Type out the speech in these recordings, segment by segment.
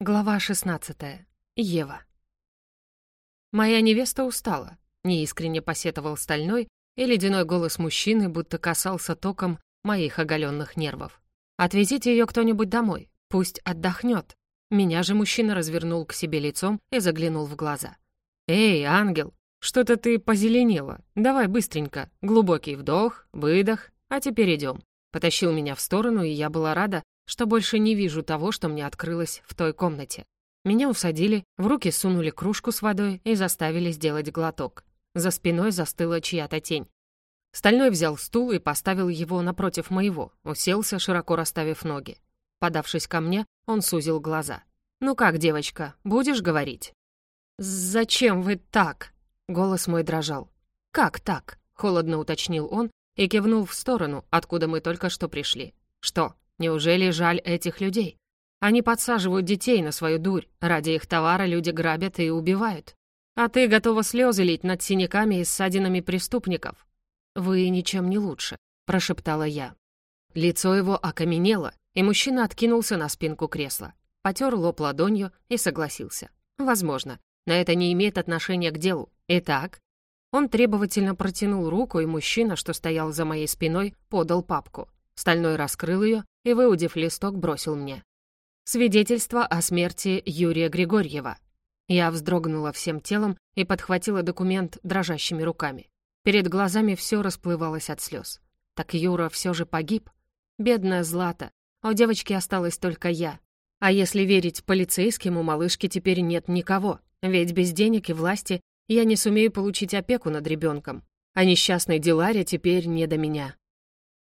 Глава 16. Ева. Моя невеста устала, неискренне посетовал стальной, и ледяной голос мужчины будто касался током моих оголенных нервов. «Отвезите ее кто-нибудь домой, пусть отдохнет». Меня же мужчина развернул к себе лицом и заглянул в глаза. «Эй, ангел, что-то ты позеленела. Давай быстренько. Глубокий вдох, выдох, а теперь идем». Потащил меня в сторону, и я была рада, что больше не вижу того, что мне открылось в той комнате. Меня усадили, в руки сунули кружку с водой и заставили сделать глоток. За спиной застыла чья-то тень. Стальной взял стул и поставил его напротив моего, уселся, широко расставив ноги. Подавшись ко мне, он сузил глаза. «Ну как, девочка, будешь говорить?» «Зачем вы так?» Голос мой дрожал. «Как так?» — холодно уточнил он и кивнул в сторону, откуда мы только что пришли. «Что, Неужели жаль этих людей? Они подсаживают детей на свою дурь. Ради их товара люди грабят и убивают. А ты готова слезы лить над синяками и ссадинами преступников. Вы ничем не лучше, прошептала я. Лицо его окаменело, и мужчина откинулся на спинку кресла. Потер лоб ладонью и согласился. Возможно, но это не имеет отношения к делу. Итак, он требовательно протянул руку, и мужчина, что стоял за моей спиной, подал папку. Стальной раскрыл ее и, выудив листок, бросил мне. Свидетельство о смерти Юрия Григорьева. Я вздрогнула всем телом и подхватила документ дрожащими руками. Перед глазами все расплывалось от слез. Так Юра все же погиб. Бедная Злата. А у девочки осталась только я. А если верить полицейским, у малышки теперь нет никого. Ведь без денег и власти я не сумею получить опеку над ребенком. А несчастной Диларе теперь не до меня.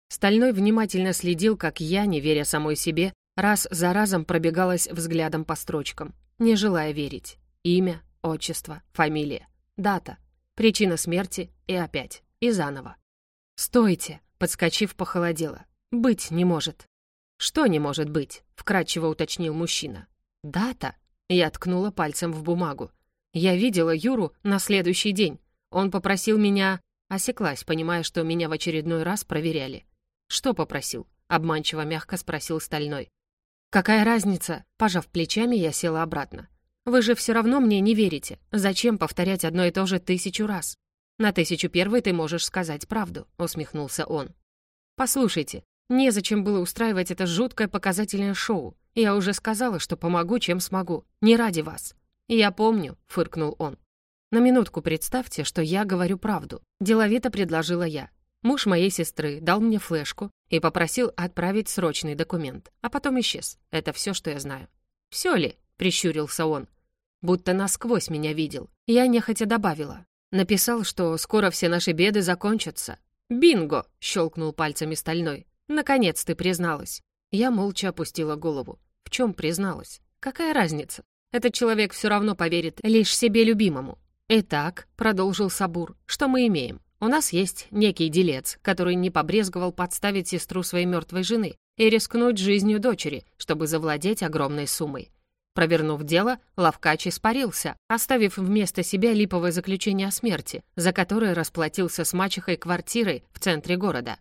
Стальной внимательно следил, как я, не веря самой себе, раз за разом пробегалась взглядом по строчкам, не желая верить. Имя, отчество, фамилия, дата, причина смерти и опять, и заново. «Стойте!» — подскочив, похолодела. «Быть не может». «Что не может быть?» — вкратчиво уточнил мужчина. «Дата?» — я ткнула пальцем в бумагу. «Я видела Юру на следующий день. Он попросил меня...» Осеклась, понимая, что меня в очередной раз проверяли. «Что попросил?» — обманчиво мягко спросил Стальной. «Какая разница?» — пожав плечами, я села обратно. «Вы же все равно мне не верите. Зачем повторять одно и то же тысячу раз? На тысячу первой ты можешь сказать правду», — усмехнулся он. «Послушайте, незачем было устраивать это жуткое показательное шоу. Я уже сказала, что помогу, чем смогу. Не ради вас». «Я помню», — фыркнул он. «На минутку представьте, что я говорю правду», — деловито предложила я. Муж моей сестры дал мне флешку и попросил отправить срочный документ, а потом исчез. Это все, что я знаю. «Все ли?» — прищурился он. Будто насквозь меня видел. Я нехотя добавила. Написал, что скоро все наши беды закончатся. «Бинго!» — щелкнул пальцами стальной. «Наконец ты призналась». Я молча опустила голову. В чем призналась? Какая разница? Этот человек все равно поверит лишь себе любимому. «Итак», — продолжил Сабур, — «что мы имеем? У нас есть некий делец, который не побрезговал подставить сестру своей мертвой жены и рискнуть жизнью дочери, чтобы завладеть огромной суммой. Провернув дело, Лавкач испарился, оставив вместо себя липовое заключение о смерти, за которое расплатился с мачехой квартирой в центре города.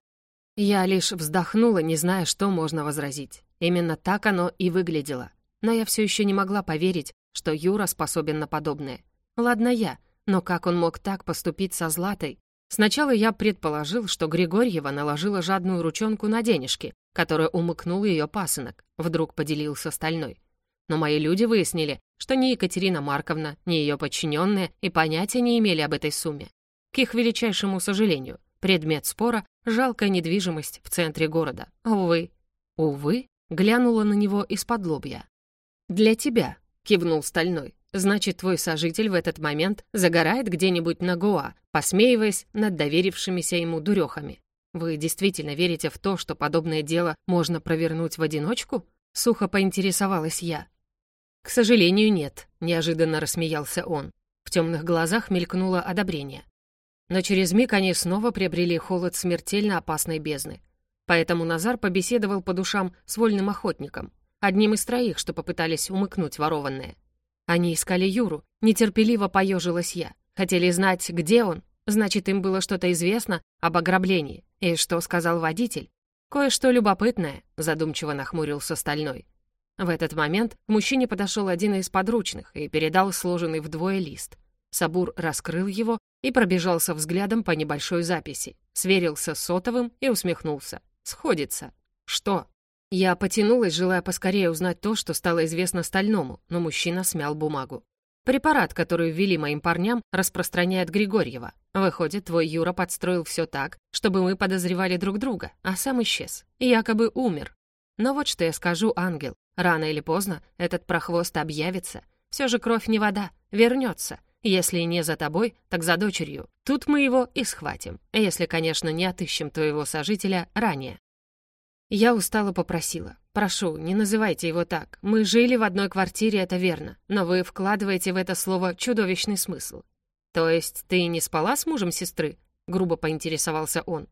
Я лишь вздохнула, не зная, что можно возразить. Именно так оно и выглядело. Но я все еще не могла поверить, что Юра способен на подобное. Ладно я, но как он мог так поступить со Златой, Сначала я предположил, что Григорьева наложила жадную ручонку на денежки, которые умыкнул ее пасынок, вдруг поделился Стальной. Но мои люди выяснили, что ни Екатерина Марковна, ни ее подчиненные и понятия не имели об этой сумме. К их величайшему сожалению, предмет спора — жалкая недвижимость в центре города. Увы. Увы, глянула на него из-под лобья. «Для тебя», — кивнул Стальной. Значит, твой сожитель в этот момент загорает где-нибудь на Гоа, посмеиваясь над доверившимися ему дурехами. Вы действительно верите в то, что подобное дело можно провернуть в одиночку? Сухо поинтересовалась я. К сожалению, нет, неожиданно рассмеялся он. В темных глазах мелькнуло одобрение. Но через миг они снова приобрели холод смертельно опасной бездны. Поэтому Назар побеседовал по душам с вольным охотником, одним из троих, что попытались умыкнуть ворованное. Они искали Юру. Нетерпеливо поежилась я. Хотели знать, где он. Значит, им было что-то известно об ограблении. И что сказал водитель? Кое-что любопытное, задумчиво нахмурился Стальной. В этот момент к мужчине подошел один из подручных и передал сложенный вдвое лист. Сабур раскрыл его и пробежался взглядом по небольшой записи, сверился с сотовым и усмехнулся. «Сходится». «Что?» Я потянулась, желая поскорее узнать то, что стало известно Стальному, но мужчина смял бумагу. Препарат, который ввели моим парням, распространяет Григорьева. Выходит, твой Юра подстроил все так, чтобы мы подозревали друг друга, а сам исчез. Якобы умер. Но вот что я скажу, ангел. Рано или поздно этот прохвост объявится. Все же кровь не вода, вернется. Если не за тобой, так за дочерью. Тут мы его и схватим. Если, конечно, не отыщем твоего сожителя ранее. Я устало попросила. «Прошу, не называйте его так. Мы жили в одной квартире, это верно, но вы вкладываете в это слово чудовищный смысл. То есть ты не спала с мужем сестры?» — грубо поинтересовался он.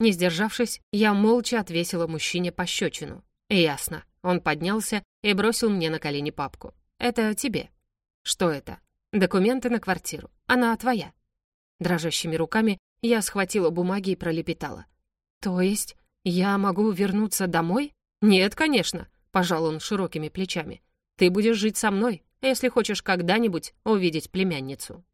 Не сдержавшись, я молча отвесила мужчине пощечину. «Ясно». Он поднялся и бросил мне на колени папку. «Это тебе». «Что это?» «Документы на квартиру. Она твоя». Дрожащими руками я схватила бумаги и пролепетала. «То есть «Я могу вернуться домой?» «Нет, конечно», — пожал он широкими плечами. «Ты будешь жить со мной, если хочешь когда-нибудь увидеть племянницу».